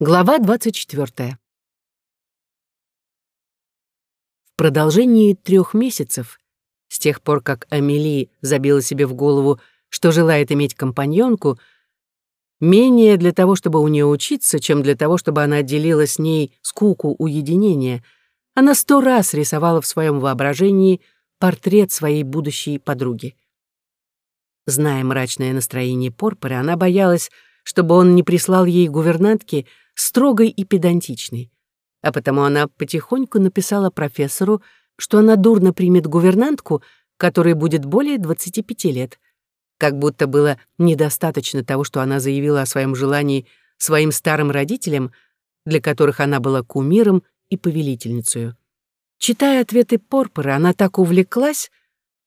Глава 24. В продолжении трех месяцев, с тех пор, как Амели забила себе в голову, что желает иметь компаньонку, менее для того, чтобы у нее учиться, чем для того, чтобы она делила с ней скуку уединения, она сто раз рисовала в своем воображении портрет своей будущей подруги. Зная мрачное настроение Порпоры, она боялась, чтобы он не прислал ей гувернантки строгой и педантичной. А потому она потихоньку написала профессору, что она дурно примет гувернантку, которой будет более 25 лет. Как будто было недостаточно того, что она заявила о своем желании своим старым родителям, для которых она была кумиром и повелительницей. Читая ответы Порпора, она так увлеклась,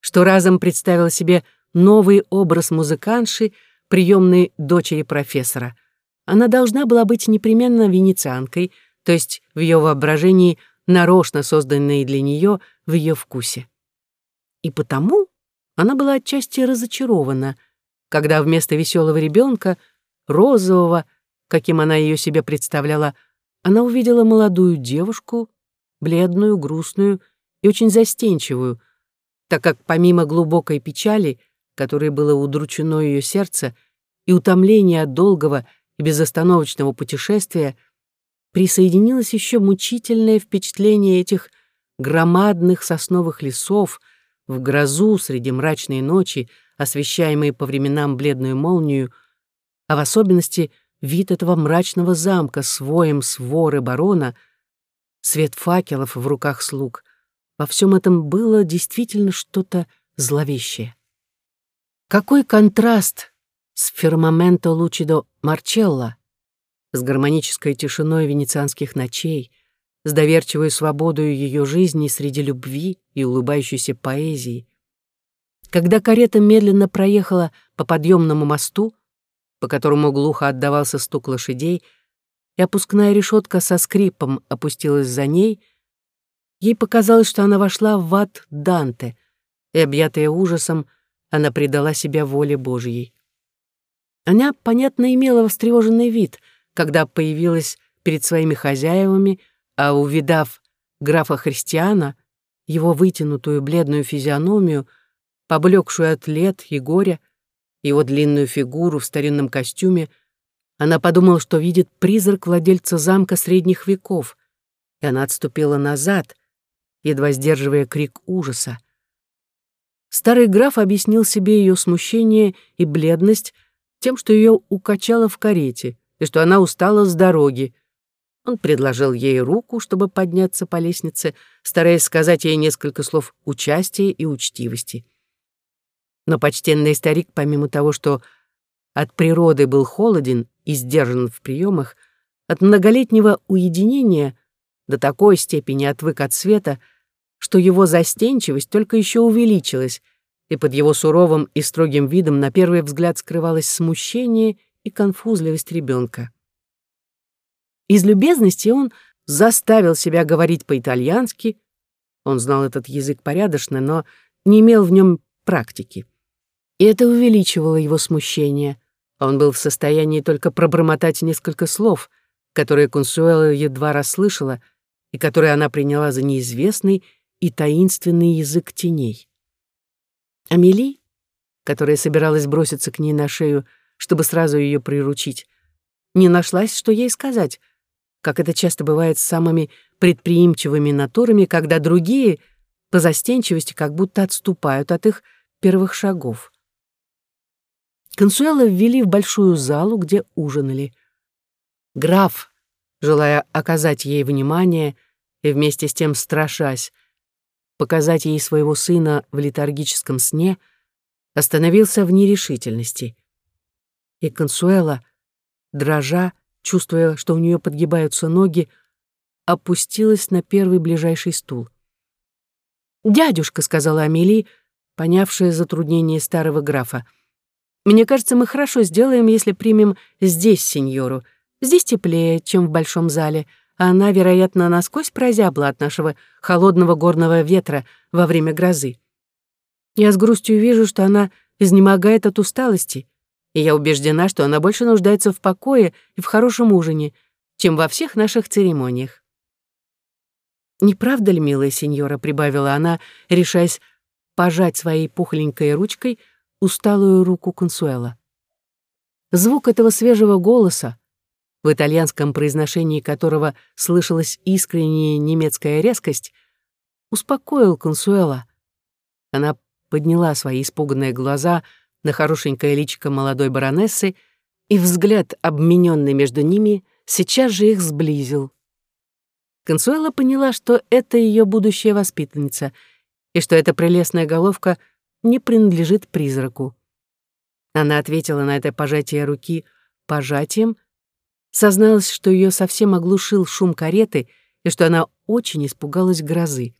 что разом представила себе новый образ музыканши, приемной дочери профессора. Она должна была быть непременно венецианкой, то есть в ее воображении нарочно созданной для нее в ее вкусе. И потому она была отчасти разочарована, когда вместо веселого ребенка, розового, каким она ее себе представляла, она увидела молодую девушку, бледную, грустную и очень застенчивую, так как помимо глубокой печали, которой было удручено ее сердце, и утомления от долгого и безостановочного путешествия присоединилось еще мучительное впечатление этих громадных сосновых лесов в грозу среди мрачной ночи, освещаемой по временам бледную молнию, а в особенности вид этого мрачного замка с воем своры барона, свет факелов в руках слуг. Во всем этом было действительно что-то зловещее. Какой контраст с фермаменто лучидо Марчелло, с гармонической тишиной венецианских ночей, с доверчивой свободой ее жизни среди любви и улыбающейся поэзии. Когда карета медленно проехала по подъемному мосту, по которому глухо отдавался стук лошадей, и опускная решетка со скрипом опустилась за ней, ей показалось, что она вошла в ад Данте, и, объятая ужасом, она предала себя воле Божьей. Она, понятно, имела встревоженный вид, когда появилась перед своими хозяевами, а увидав графа Христиана, его вытянутую бледную физиономию, поблекшую от лет и горя, его длинную фигуру в старинном костюме, она подумала, что видит призрак владельца замка средних веков, и она отступила назад, едва сдерживая крик ужаса. Старый граф объяснил себе ее смущение и бледность тем, что ее укачало в карете и что она устала с дороги. Он предложил ей руку, чтобы подняться по лестнице, стараясь сказать ей несколько слов участия и учтивости. Но почтенный старик, помимо того, что от природы был холоден и сдержан в приемах, от многолетнего уединения до такой степени отвык от света, что его застенчивость только еще увеличилась, и под его суровым и строгим видом на первый взгляд скрывалось смущение и конфузливость ребенка. Из любезности он заставил себя говорить по-итальянски. Он знал этот язык порядочно, но не имел в нем практики. И это увеличивало его смущение. Он был в состоянии только пробормотать несколько слов, которые Консуэла едва расслышала и которые она приняла за неизвестный и таинственный язык теней. Амели, которая собиралась броситься к ней на шею, чтобы сразу ее приручить, не нашлась, что ей сказать, как это часто бывает с самыми предприимчивыми натурами, когда другие по застенчивости как будто отступают от их первых шагов. Консуэла ввели в большую залу, где ужинали. Граф, желая оказать ей внимание и вместе с тем страшась, показать ей своего сына в летаргическом сне, остановился в нерешительности. И Консуэла, дрожа, чувствуя, что у нее подгибаются ноги, опустилась на первый ближайший стул. «Дядюшка», — сказала Амели, понявшая затруднение старого графа, «мне кажется, мы хорошо сделаем, если примем здесь сеньору. Здесь теплее, чем в большом зале, она, вероятно, насквозь прозябла от нашего холодного горного ветра во время грозы. Я с грустью вижу, что она изнемогает от усталости, и я убеждена, что она больше нуждается в покое и в хорошем ужине, чем во всех наших церемониях. «Не правда ли, милая сеньора?» — прибавила она, решаясь пожать своей пухленькой ручкой усталую руку Консуэла. Звук этого свежего голоса, в итальянском произношении которого слышалась искренняя немецкая резкость, успокоил Консуэла. Она подняла свои испуганные глаза на хорошенькое личико молодой баронессы, и взгляд, обмененный между ними, сейчас же их сблизил. Консуэла поняла, что это ее будущая воспитанница, и что эта прелестная головка не принадлежит призраку. Она ответила на это пожатие руки пожатием, созналась, что ее совсем оглушил шум кареты и что она очень испугалась грозы.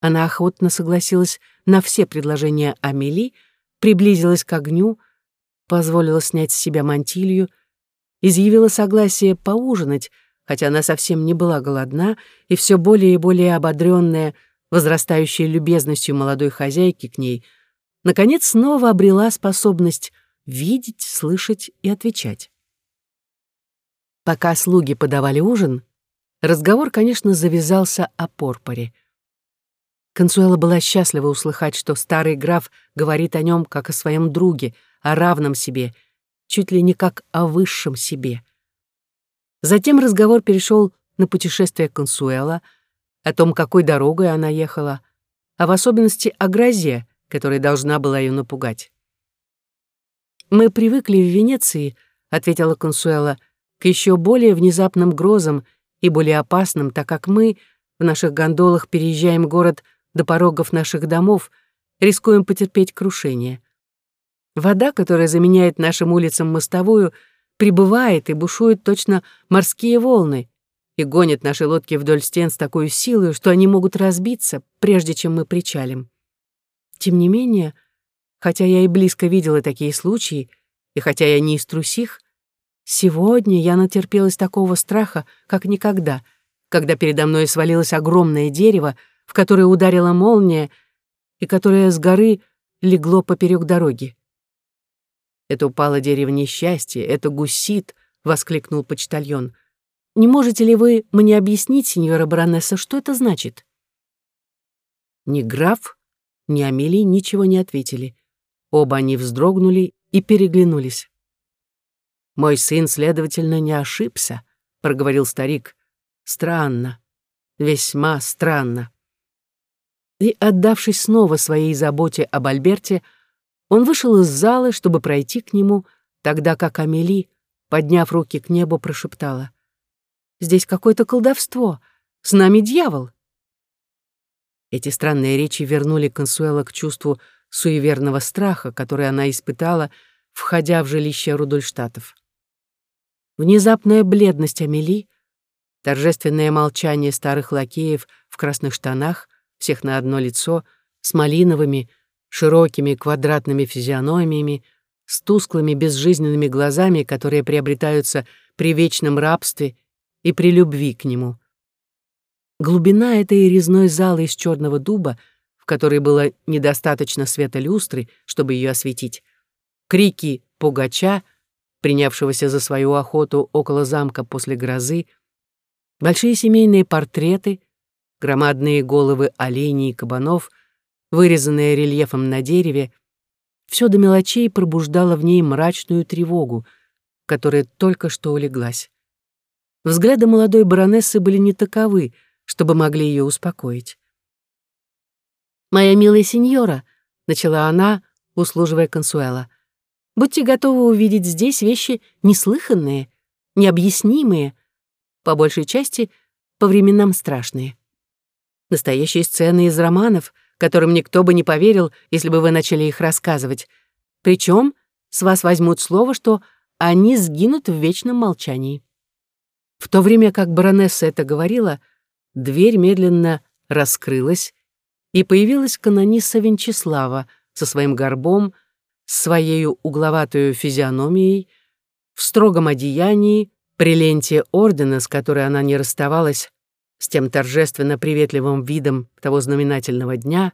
Она охотно согласилась на все предложения Амели, приблизилась к огню, позволила снять с себя мантилью, изъявила согласие поужинать, хотя она совсем не была голодна и все более и более ободренная возрастающей любезностью молодой хозяйки к ней, наконец снова обрела способность видеть, слышать и отвечать. Пока слуги подавали ужин, разговор, конечно, завязался о порпоре. Консуэла была счастлива услыхать, что старый граф говорит о нем как о своем друге, о равном себе, чуть ли не как о высшем себе. Затем разговор перешел на путешествие Консуэла, о том, какой дорогой она ехала, а в особенности о грозе, которая должна была ее напугать. «Мы привыкли в Венеции», — ответила Консуэла, «к еще более внезапным грозам и более опасным, так как мы в наших гондолах переезжаем город до порогов наших домов, рискуем потерпеть крушение. Вода, которая заменяет нашим улицам мостовую, прибывает и бушует точно морские волны и гонит наши лодки вдоль стен с такой силой, что они могут разбиться, прежде чем мы причалим. Тем не менее, хотя я и близко видела такие случаи, и хотя я не из трусих, сегодня я натерпелась такого страха, как никогда, когда передо мной свалилось огромное дерево, в которое ударила молния и которое с горы легло поперек дороги. «Это упало дерево несчастья, это гусит!» — воскликнул почтальон. «Не можете ли вы мне объяснить, сеньора баронесса, что это значит?» Ни граф, ни Амелий ничего не ответили. Оба они вздрогнули и переглянулись. «Мой сын, следовательно, не ошибся», — проговорил старик. «Странно, весьма странно» и, отдавшись снова своей заботе об Альберте, он вышел из зала, чтобы пройти к нему, тогда как Амели, подняв руки к небу, прошептала. «Здесь какое-то колдовство! С нами дьявол!» Эти странные речи вернули Консуэла к чувству суеверного страха, который она испытала, входя в жилище Рудольштатов. Внезапная бледность Амели, торжественное молчание старых лакеев в красных штанах — всех на одно лицо, с малиновыми, широкими квадратными физиономиями, с тусклыми безжизненными глазами, которые приобретаются при вечном рабстве и при любви к нему. Глубина этой резной залы из черного дуба, в которой было недостаточно света люстры, чтобы ее осветить, крики пугача, принявшегося за свою охоту около замка после грозы, большие семейные портреты — громадные головы оленей и кабанов, вырезанные рельефом на дереве, все до мелочей пробуждало в ней мрачную тревогу, которая только что улеглась. Взгляды молодой баронессы были не таковы, чтобы могли ее успокоить. «Моя милая сеньора», — начала она, услуживая консуэла, «будьте готовы увидеть здесь вещи неслыханные, необъяснимые, по большей части по временам страшные. Настоящие сцены из романов, которым никто бы не поверил, если бы вы начали их рассказывать. Причем с вас возьмут слово, что они сгинут в вечном молчании. В то время как баронесса это говорила, дверь медленно раскрылась, и появилась канонисса Венчеслава со своим горбом, с своей угловатой физиономией, в строгом одеянии, при ленте ордена, с которой она не расставалась с тем торжественно приветливым видом того знаменательного дня,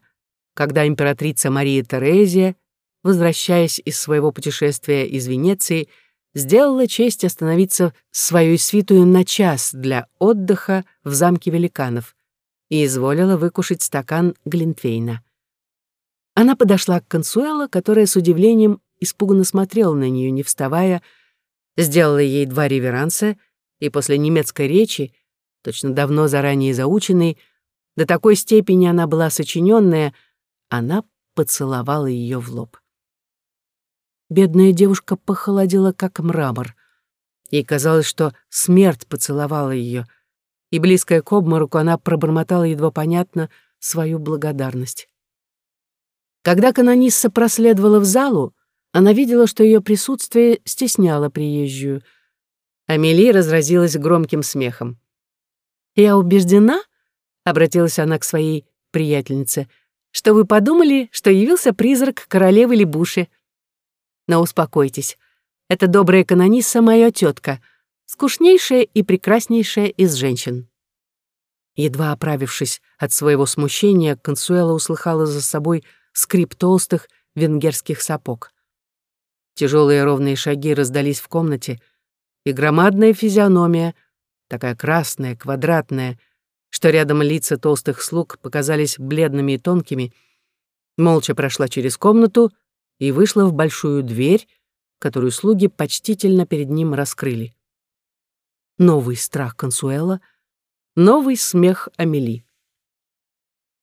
когда императрица Мария Терезия, возвращаясь из своего путешествия из Венеции, сделала честь остановиться своей свитую на час для отдыха в замке великанов и изволила выкушать стакан Глинтвейна. Она подошла к Консуэло, которая с удивлением испуганно смотрела на нее, не вставая, сделала ей два реверанса и после немецкой речи, точно давно заранее заученной, до такой степени она была сочиненная, она поцеловала ее в лоб. Бедная девушка похолодела, как мрамор. Ей казалось, что смерть поцеловала ее, и, близкая к обмороку, она пробормотала едва понятно свою благодарность. Когда канонисса проследовала в залу, она видела, что ее присутствие стесняло приезжую. Амели разразилась громким смехом. «Я убеждена», — обратилась она к своей приятельнице, «что вы подумали, что явился призрак королевы Лебуши. Но успокойтесь, эта добрая канонисса — моя тетка, скучнейшая и прекраснейшая из женщин». Едва оправившись от своего смущения, Консуэла услыхала за собой скрип толстых венгерских сапог. Тяжелые ровные шаги раздались в комнате, и громадная физиономия, такая красная, квадратная, что рядом лица толстых слуг показались бледными и тонкими, молча прошла через комнату и вышла в большую дверь, которую слуги почтительно перед ним раскрыли. Новый страх Консуэла, новый смех Амели.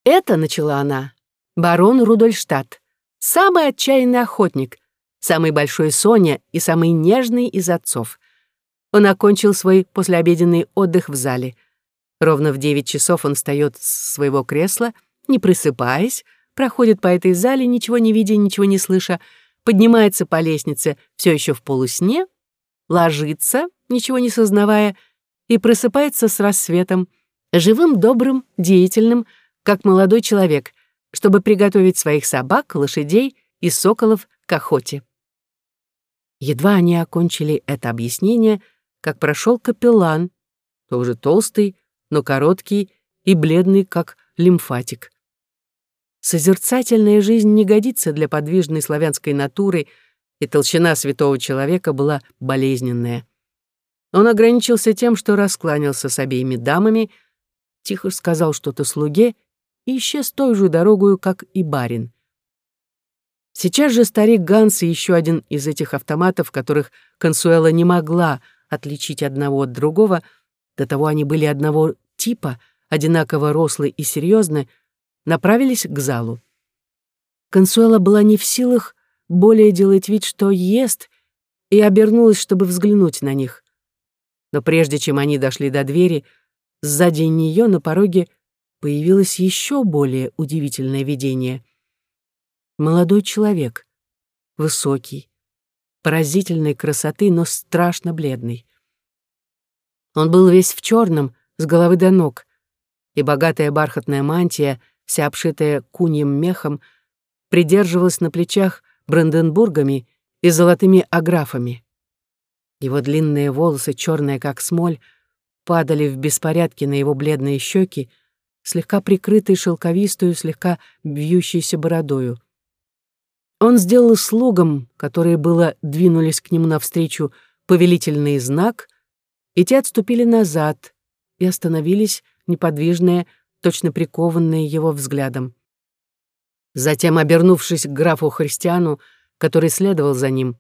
«Это», — начала она, барон Рудольштадт, самый отчаянный охотник, самый большой Соня и самый нежный из отцов. Он окончил свой послеобеденный отдых в зале. Ровно в девять часов он встает с своего кресла, не просыпаясь, проходит по этой зале, ничего не видя, ничего не слыша, поднимается по лестнице, все еще в полусне, ложится, ничего не сознавая, и просыпается с рассветом, живым, добрым, деятельным, как молодой человек, чтобы приготовить своих собак, лошадей и соколов к охоте. Едва они окончили это объяснение, как прошел капеллан, тоже толстый, но короткий и бледный, как лимфатик. Созерцательная жизнь не годится для подвижной славянской натуры, и толщина святого человека была болезненная. Он ограничился тем, что раскланялся с обеими дамами, тихо сказал что-то слуге и исчез той же дорогою, как и барин. Сейчас же старик Ганс и еще один из этих автоматов, которых Консуэла не могла отличить одного от другого, до того они были одного типа, одинаково рослые и серьезны, направились к залу. Консуэла была не в силах более делать вид, что ест, и обернулась, чтобы взглянуть на них. Но прежде чем они дошли до двери, сзади нее на пороге появилось еще более удивительное видение. Молодой человек, высокий, поразительной красоты, но страшно бледный. Он был весь в черном, с головы до ног, и богатая бархатная мантия, вся обшитая куньем мехом, придерживалась на плечах бранденбургами и золотыми аграфами. Его длинные волосы, черные как смоль, падали в беспорядке на его бледные щеки, слегка прикрытый шелковистую, слегка бьющейся бородою. Он сделал слугам, которые было двинулись к нему навстречу, повелительный знак, и те отступили назад и остановились, неподвижные, точно прикованные его взглядом. Затем, обернувшись к графу Христиану, который следовал за ним,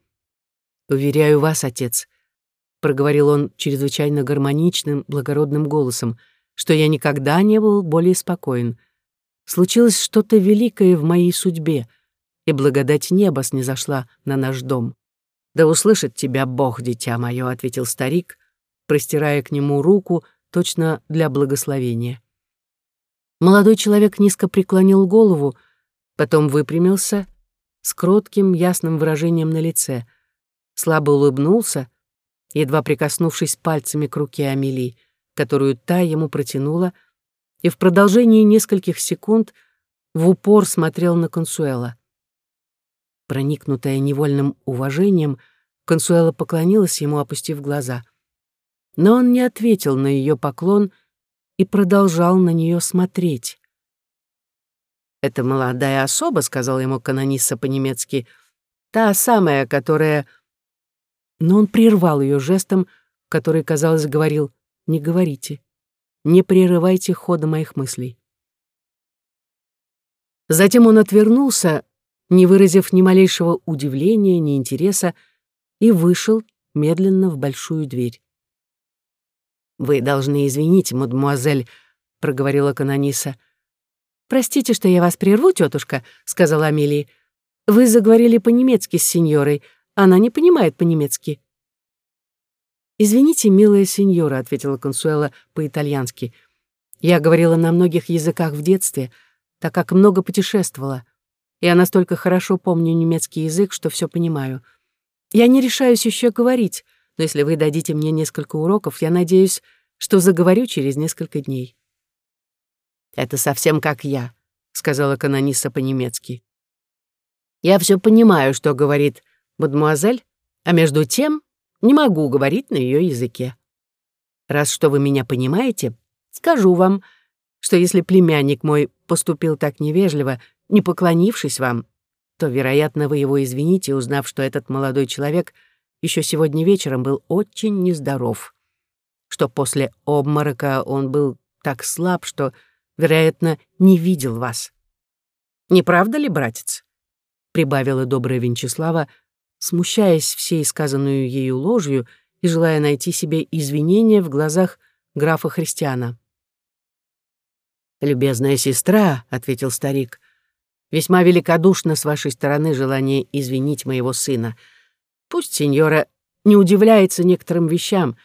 «Уверяю вас, отец», — проговорил он чрезвычайно гармоничным, благородным голосом — что я никогда не был более спокоен. Случилось что-то великое в моей судьбе, и благодать неба снизошла на наш дом. «Да услышит тебя Бог, дитя мое», — ответил старик, простирая к нему руку точно для благословения. Молодой человек низко преклонил голову, потом выпрямился с кротким, ясным выражением на лице, слабо улыбнулся, едва прикоснувшись пальцами к руке Амелии, которую та ему протянула, и в продолжении нескольких секунд в упор смотрел на Консуэла. Проникнутая невольным уважением, Консуэла поклонилась ему, опустив глаза. Но он не ответил на ее поклон и продолжал на нее смотреть. «Это молодая особа», — сказал ему канонисса по-немецки, «та самая, которая...» Но он прервал ее жестом, который, казалось, говорил «Не говорите, не прерывайте хода моих мыслей». Затем он отвернулся, не выразив ни малейшего удивления, ни интереса, и вышел медленно в большую дверь. «Вы должны извинить, мадемуазель», — проговорила канониса. «Простите, что я вас прерву, тетушка», — сказала Амелия. «Вы заговорили по-немецки с сеньорой. Она не понимает по-немецки». «Извините, милая сеньора», — ответила Консуэла по-итальянски. «Я говорила на многих языках в детстве, так как много путешествовала. Я настолько хорошо помню немецкий язык, что все понимаю. Я не решаюсь еще говорить, но если вы дадите мне несколько уроков, я надеюсь, что заговорю через несколько дней». «Это совсем как я», — сказала канониса по-немецки. «Я все понимаю, что говорит мадемуазель, а между тем не могу говорить на ее языке. Раз что вы меня понимаете, скажу вам, что если племянник мой поступил так невежливо, не поклонившись вам, то, вероятно, вы его извините, узнав, что этот молодой человек — еще сегодня вечером был очень нездоров, что после обморока он был так слаб, что, вероятно, не видел вас. Не правда ли, братец? прибавила добрая Венчеслава, смущаясь всей сказанную ею ложью и желая найти себе извинения в глазах графа Христиана. «Любезная сестра», — ответил старик, — «весьма великодушно с вашей стороны желание извинить моего сына. Пусть сеньора не удивляется некоторым вещам.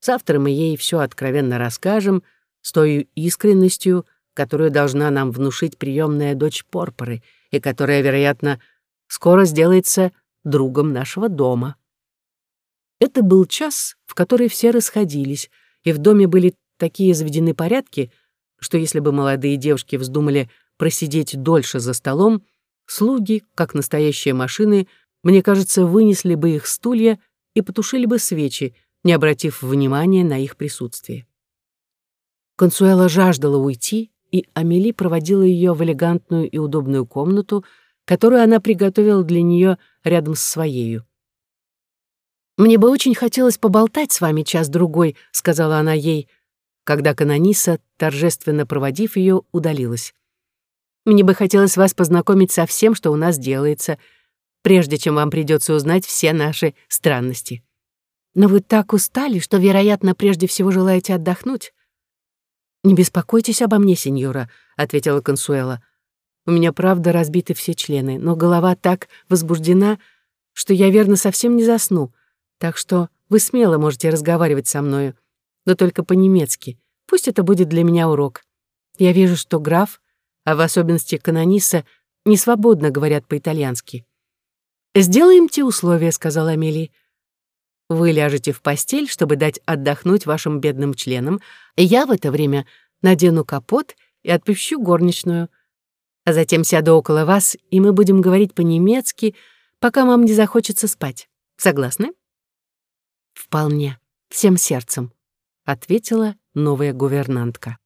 Завтра мы ей все откровенно расскажем с той искренностью, которую должна нам внушить приемная дочь Порпоры и которая, вероятно, скоро сделается другом нашего дома. Это был час, в который все расходились, и в доме были такие заведены порядки, что если бы молодые девушки вздумали просидеть дольше за столом, слуги, как настоящие машины, мне кажется, вынесли бы их стулья и потушили бы свечи, не обратив внимания на их присутствие. Консуэла жаждала уйти, и Амели проводила ее в элегантную и удобную комнату, которую она приготовила для нее рядом с своею. «Мне бы очень хотелось поболтать с вами час-другой», — сказала она ей, когда канониса, торжественно проводив ее, удалилась. «Мне бы хотелось вас познакомить со всем, что у нас делается», — прежде чем вам придется узнать все наши странности. Но вы так устали, что, вероятно, прежде всего желаете отдохнуть. «Не беспокойтесь обо мне, сеньора», — ответила Консуэла. «У меня, правда, разбиты все члены, но голова так возбуждена, что я, верно, совсем не засну, так что вы смело можете разговаривать со мною, но только по-немецки. Пусть это будет для меня урок. Я вижу, что граф, а в особенности канониса, не свободно говорят по-итальянски. «Сделаем те условия», — сказала Амелия. «Вы ляжете в постель, чтобы дать отдохнуть вашим бедным членам, и я в это время надену капот и отпущу горничную. А затем сяду около вас, и мы будем говорить по-немецки, пока вам не захочется спать. Согласны?» «Вполне, всем сердцем», — ответила новая гувернантка.